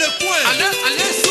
Allez, allez,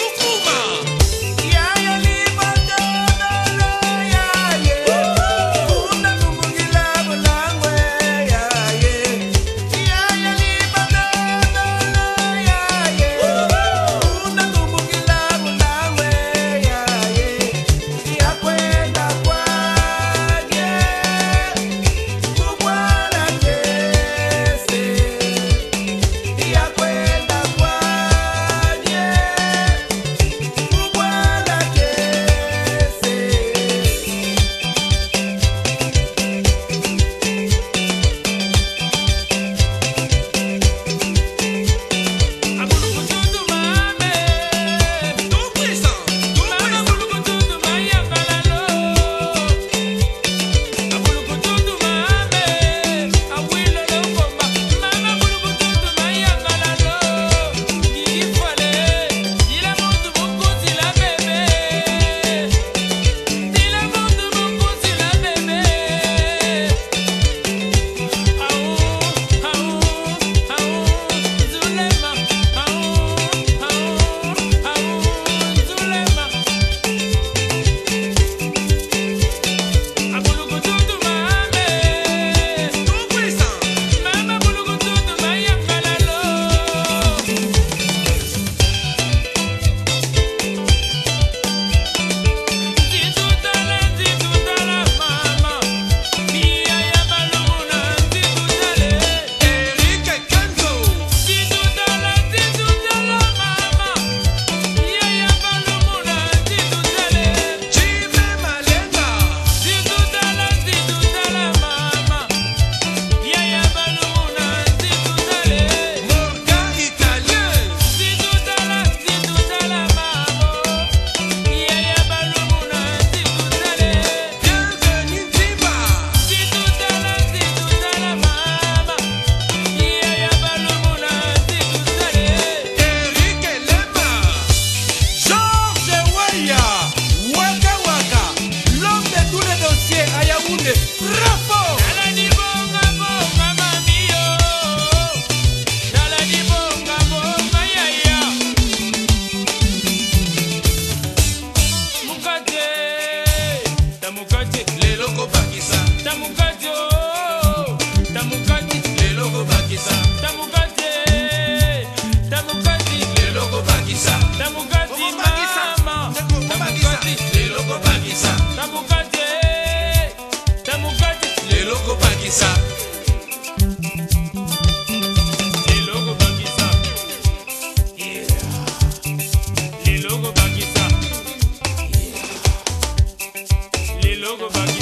jogo vai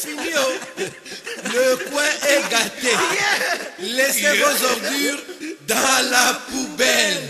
fini. Le coin est gâté. Laissez vos ordures dans la poubelle.